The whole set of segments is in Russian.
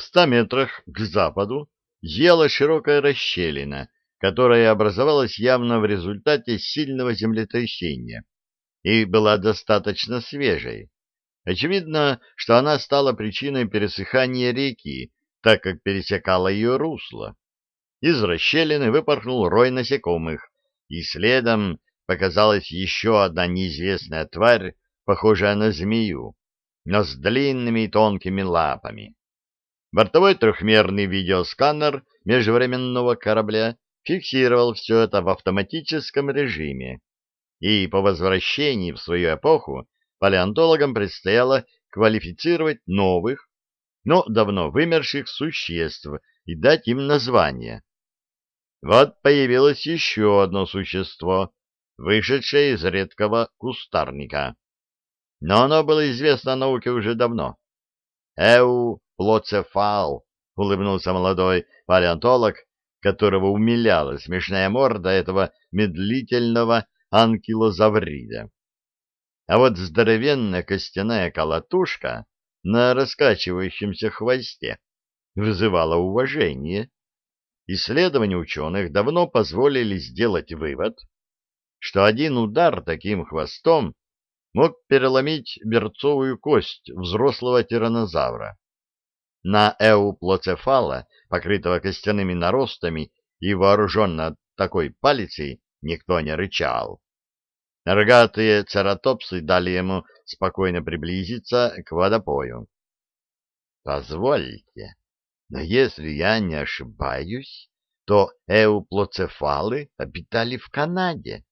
В ста метрах к западу зияла широкая расщелина, которая образовалась явно в результате сильного землетрясения и была достаточно свежей. Очевидно, что она стала причиной пересыхания реки, так как пересекала ее русло. Из расщелины выпорхнул рой насекомых, и следом показалась еще одна неизвестная тварь, похожая на змею, но с длинными и тонкими лапами. Бортовой трехмерный видеосканер межвременного корабля фиксировал все это в автоматическом режиме, и по возвращении в свою эпоху палеонтологам предстояло квалифицировать новых, но давно вымерших существ и дать им название. Вот появилось еще одно существо, вышедшее из редкого кустарника. Но оно было известно науке уже давно. Эу-плоцефал, улыбнулся молодой палеонтолог, которого умиляла смешная морда этого медлительного анкилозаврида. А вот здоровенная костяная колотушка на раскачивающемся хвосте вызывала уважение. Исследования ученых давно позволили сделать вывод, что один удар таким хвостом мог переломить берцовую кость взрослого тираннозавра. На эуплоцефала, покрытого костяными наростами и вооруженного такой палицей, никто не рычал. Рогатые цератопсы дали ему спокойно приблизиться к водопою. — Позвольте, но если я не ошибаюсь, то эуплоцефалы обитали в Канаде,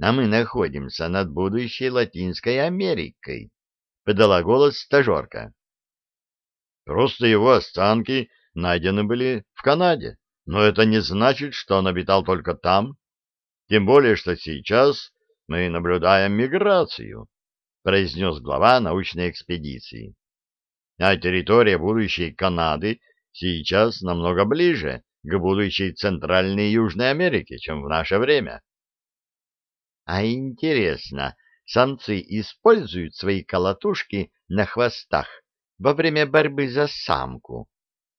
а мы находимся над будущей Латинской Америкой, — подала голос стажерка. — Просто его останки найдены были в Канаде, но это не значит, что он обитал только там, тем более, что сейчас мы наблюдаем миграцию, — произнес глава научной экспедиции. А территория будущей Канады сейчас намного ближе к будущей Центральной и Южной Америке, чем в наше время. А интересно, самцы используют свои колотушки на хвостах во время борьбы за самку?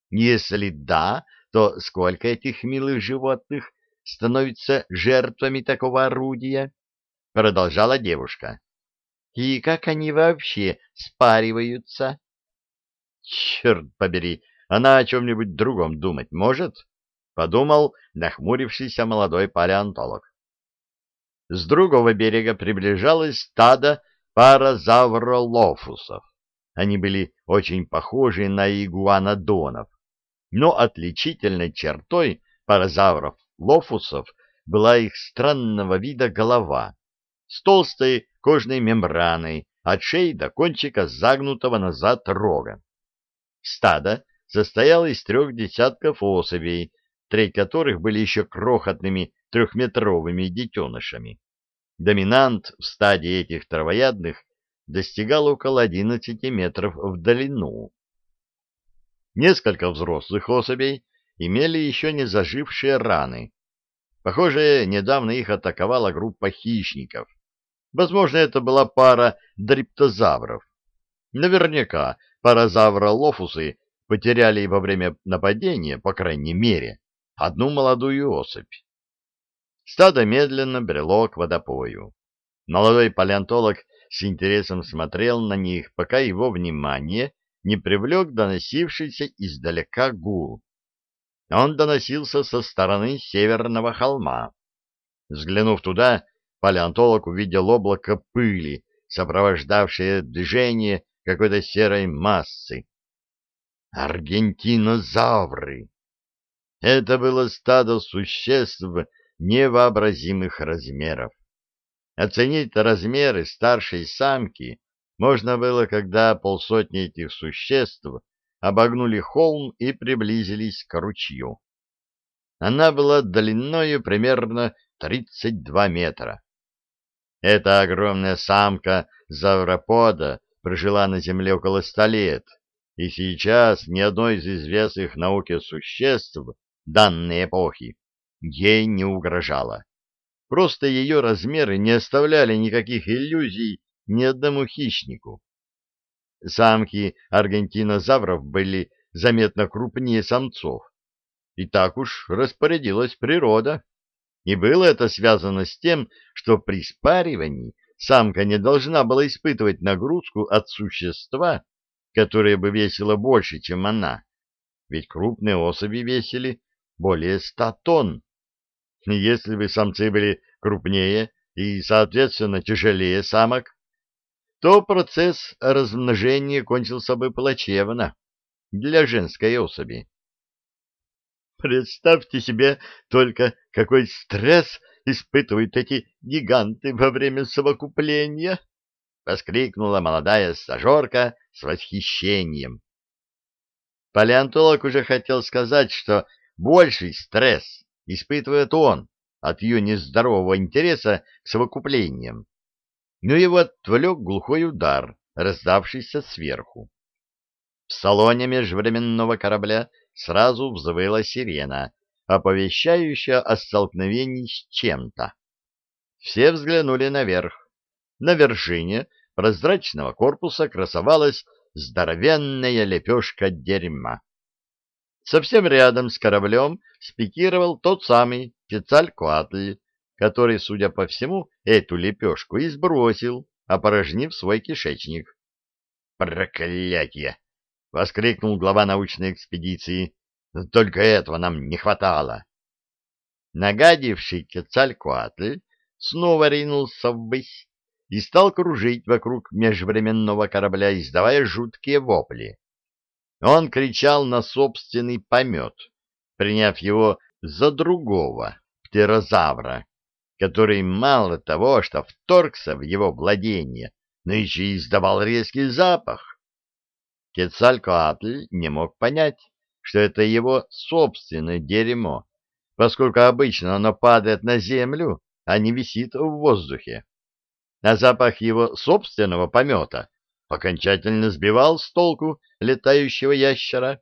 Если да, то сколько этих милых животных становится жертвами такого орудия? Продолжала девушка. И как они вообще спариваются? Черт побери, она о чем-нибудь другом думать может? Подумал нахмурившийся молодой палеонтолог. С другого берега приближалось стадо паразавролофусов. Они были очень похожи на игуанодонов, но отличительной чертой паразавров лофусов была их странного вида голова с толстой кожной мембраной от шеи до кончика загнутого назад рога. Стадо состояло из трех десятков особей, треть которых были еще крохотными трехметровыми детенышами. Доминант в стадии этих травоядных достигал около 11 метров в длину. Несколько взрослых особей имели еще не зажившие раны. Похоже, недавно их атаковала группа хищников. Возможно, это была пара дриптозавров. Наверняка паразавра-лофусы потеряли во время нападения, по крайней мере, одну молодую особь. Стадо медленно брело к водопою. Молодой палеонтолог с интересом смотрел на них, пока его внимание не привлек доносившийся издалека гул. Он доносился со стороны северного холма. Взглянув туда, палеонтолог увидел облако пыли, сопровождавшее движение какой-то серой массы. Аргентинозавры! Это было стадо существ невообразимых размеров. Оценить размеры старшей самки можно было, когда полсотни этих существ обогнули холм и приблизились к ручью. Она была длиною примерно 32 метра. Эта огромная самка завропода прожила на Земле около ста лет, и сейчас ни одно из известных науке существ данной эпохи ей не угрожало. Просто ее размеры не оставляли никаких иллюзий ни одному хищнику. Самки аргентинозавров были заметно крупнее самцов. И так уж распорядилась природа. И было это связано с тем, что при спаривании самка не должна была испытывать нагрузку от существа, которое бы весило больше, чем она. Ведь крупные особи весили более ста тонн. Если бы самцы были крупнее и, соответственно, тяжелее самок, то процесс размножения кончился бы плачевно для женской особи. Представьте себе только, какой стресс испытывают эти гиганты во время совокупления! — воскликнула молодая стажерка с восхищением. Палеонтолог уже хотел сказать, что больший стресс испытывает он от ее нездорового интереса к совокуплениям, но его отвлек глухой удар, раздавшийся сверху. В салоне межвременного корабля сразу взвыла сирена, оповещающая о столкновении с чем-то. Все взглянули наверх. На вершине прозрачного корпуса красовалась здоровенная лепешка дерьма. Совсем рядом с кораблем спикировал тот самый Кецалькоатль, который, судя по всему, эту лепешку и сбросил, опорожнив свой кишечник. «Проклятье!» — воскликнул глава научной экспедиции. «Только этого нам не хватало!» Нагадивший Кецалькоатль снова ринулся ввысь и стал кружить вокруг межвременного корабля, издавая жуткие вопли. Он кричал на собственный помет, приняв его за другого птерозавра, который мало того, что вторгся в его владение, но еще и издавал резкий запах. Кецалькоатль не мог понять, что это его собственное дерьмо, поскольку обычно оно падает на землю, а не висит в воздухе. А запах его собственного помета окончательно сбивал с толку летающего ящера.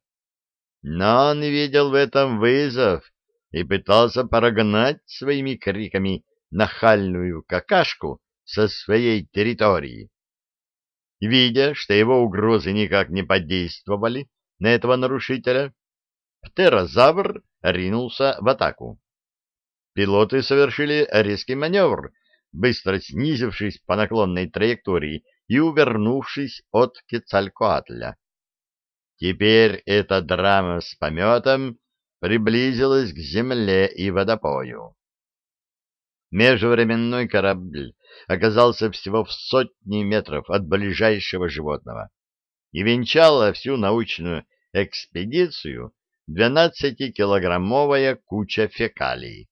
Но он видел в этом вызов и пытался прогнать своими криками нахальную какашку со своей территории. Видя, что его угрозы никак не подействовали на этого нарушителя, птерозавр ринулся в атаку. Пилоты совершили резкий маневр, быстро снизившись по наклонной траектории и увернувшись от Кецалькоатля. Теперь эта драма с пометом приблизилась к земле и водопою. Межвременной корабль оказался всего в сотни метров от ближайшего животного и венчала всю научную экспедицию двенадцатикилограммовая куча фекалий.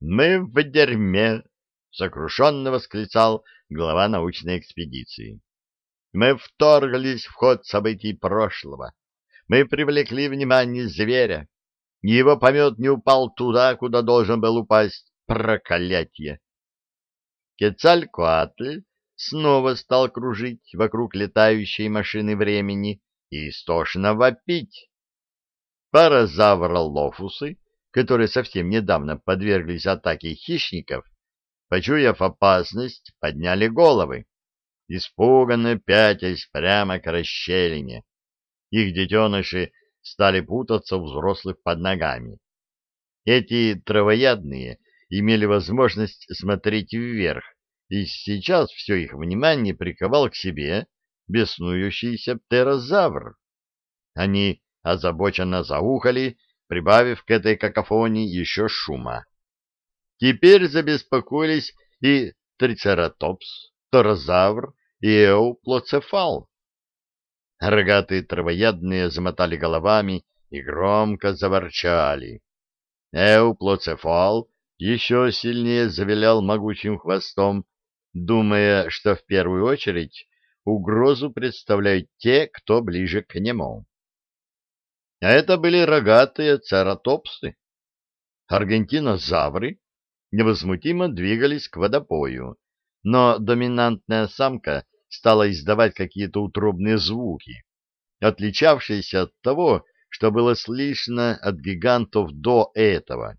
«Мы в дерьме!» — сокрушенно восклицал глава научной экспедиции. «Мы вторглись в ход событий прошлого. Мы привлекли внимание зверя. Его помет не упал туда, куда должен был упасть. Проклятье!» Кецалькоатль снова стал кружить вокруг летающей машины времени и истошно вопить. Паразавролофусы, которые совсем недавно подверглись атаке хищников, почуяв опасность, подняли головы, испуганно пятясь прямо к расщелине. Их детеныши стали путаться у взрослых под ногами. Эти травоядные имели возможность смотреть вверх, и сейчас все их внимание приковал к себе беснующийся птерозавр. Они озабоченно заухали, прибавив к этой какофонии еще шума. Теперь забеспокоились и трицератопс, торозавр и эуплоцефал. Рогатые травоядные замотали головами и громко заворчали. Эуплоцефал еще сильнее завилял могучим хвостом, думая, что в первую очередь угрозу представляют те, кто ближе к нему. А это были рогатые цератопсы. Аргентинозавры невозмутимо двигались к водопою, но доминантная самка стала издавать какие-то утробные звуки, отличавшиеся от того, что было слышно от гигантов до этого.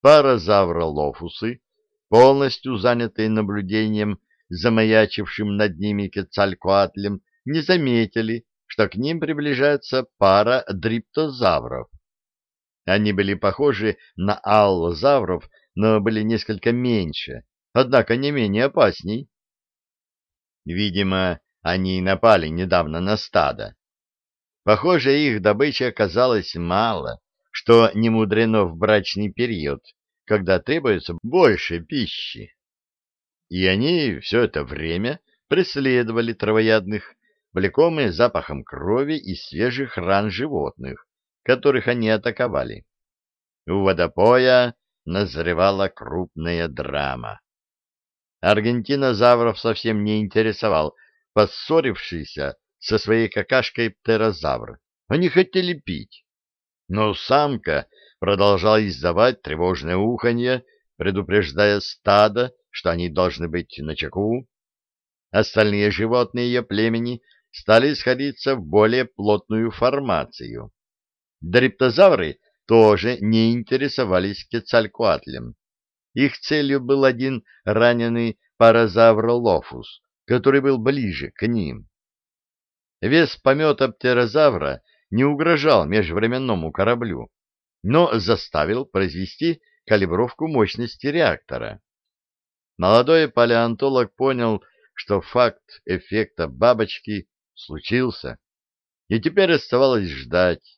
Паразавролофусы, полностью занятые наблюдением за маячившим над ними Кецалькоатлем, не заметили что к ним приближается пара дриптозавров. Они были похожи на аллозавров, но были несколько меньше, однако не менее опасней. Видимо, они напали недавно на стадо. Похоже, их добычи оказалось мало, что не мудрено в брачный период, когда требуется больше пищи. И они все это время преследовали травоядных, влекомые запахом крови и свежих ран животных, которых они атаковали. У водопоя назревала крупная драма. Аргентинозавров совсем не интересовал поссорившийся со своей какашкой птерозавр. Они хотели пить. Но самка продолжала издавать тревожное уханье, предупреждая стадо, что они должны быть начеку. Остальные животные ее племени стали сходиться в более плотную формацию. Дриптозавры тоже не интересовались кецалькуатлем. Их целью был один раненый паразавр Лофус, который был ближе к ним. Вес помета птерозавра не угрожал межвременному кораблю, но заставил произвести калибровку мощности реактора. Молодой палеонтолог понял, что факт эффекта бабочки случился, и теперь оставалось ждать,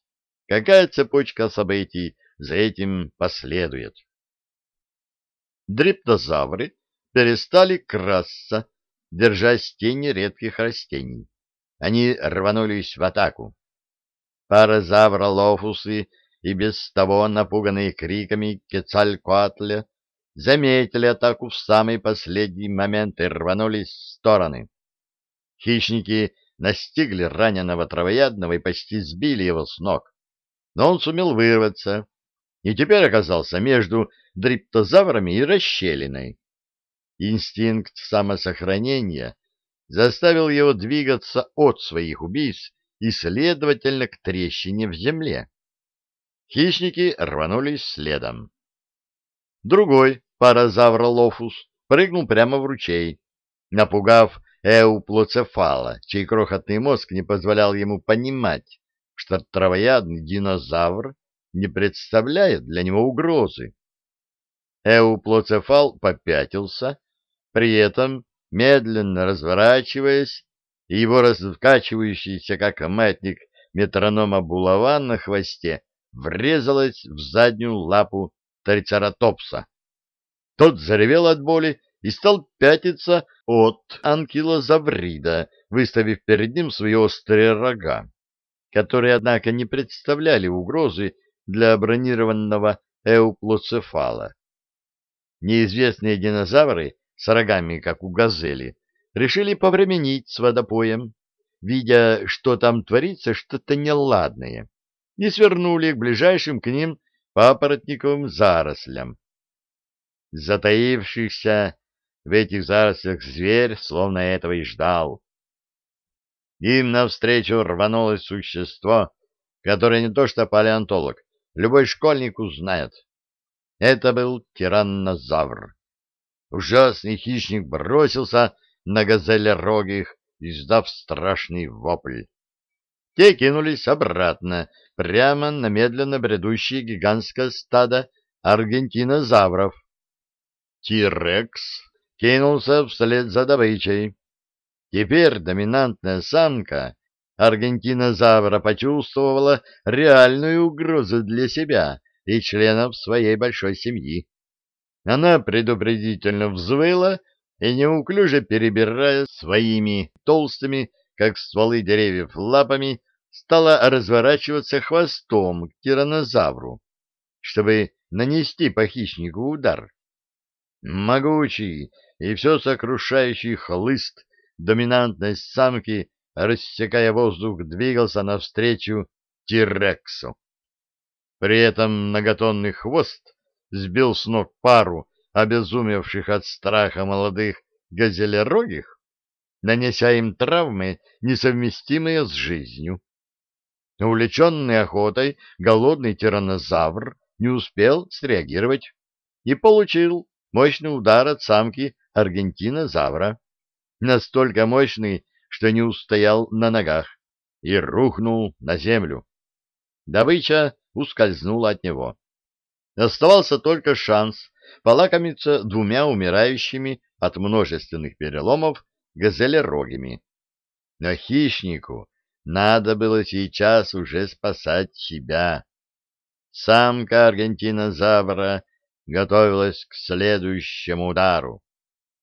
какая цепочка событий за этим последует. Дриптозавры перестали красться, держась тени редких растений. Они рванулись в атаку. Паразавра Лофусы и без того напуганные криками Кецалькоатля заметили атаку в самый последний момент и рванулись в стороны. Хищники настигли раненого травоядного и почти сбили его с ног, но он сумел вырваться и теперь оказался между дриптозаврами и расщелиной. Инстинкт самосохранения заставил его двигаться от своих убийц и, следовательно, к трещине в земле. Хищники рванулись следом. Другой паразавролофус прыгнул прямо в ручей, напугав эуплоцефала, чей крохотный мозг не позволял ему понимать, что травоядный динозавр не представляет для него угрозы. Эуплоцефал попятился, при этом медленно разворачиваясь, и его раскачивающийся, как маятник метронома булава на хвосте, врезалась в заднюю лапу трицератопса. Тот заревел от боли и стал пятиться от анкилозаврида, выставив перед ним свои острые рога, которые, однако, не представляли угрозы для бронированного эуплоцефала. Неизвестные динозавры с рогами, как у газели, решили повременить с водопоем, видя, что там творится что-то неладное, и свернули к ближайшим к ним папоротниковым зарослям. Затаившийся в этих зарослях зверь словно этого и ждал. Им навстречу рванулось существо, которое не то что палеонтолог, любой школьник узнает. Это был тираннозавр. Ужасный хищник бросился на газелерогих, издав страшный вопль. Те кинулись обратно, прямо на медленно бредущее гигантское стадо аргентинозавров. Тирекс кинулся вслед за добычей. Теперь доминантная самка аргентинозавра почувствовала реальную угрозу для себя и членов своей большой семьи. Она предупредительно взвыла и, неуклюже перебирая своими толстыми, как стволы деревьев, лапами, стала разворачиваться хвостом к тиранозавру, чтобы нанести по хищнику удар. Могучий и все сокрушающий хлыст доминантной самки, рассекая воздух, двигался навстречу Тирексу. При этом многотонный хвост сбил с ног пару обезумевших от страха молодых газелерогих, нанеся им травмы, несовместимые с жизнью. Увлеченный охотой, голодный тиранозавр не успел среагировать и получил мощный удар от самки аргентинозавра, настолько мощный, что не устоял на ногах, и рухнул на землю. Добыча ускользнула от него. Оставался только шанс полакомиться двумя умирающими от множественных переломов газелерогими. Но хищнику надо было сейчас уже спасать себя. Самка аргентинозавра готовилась к следующему удару.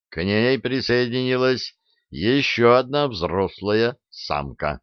К ней присоединилась еще одна взрослая самка.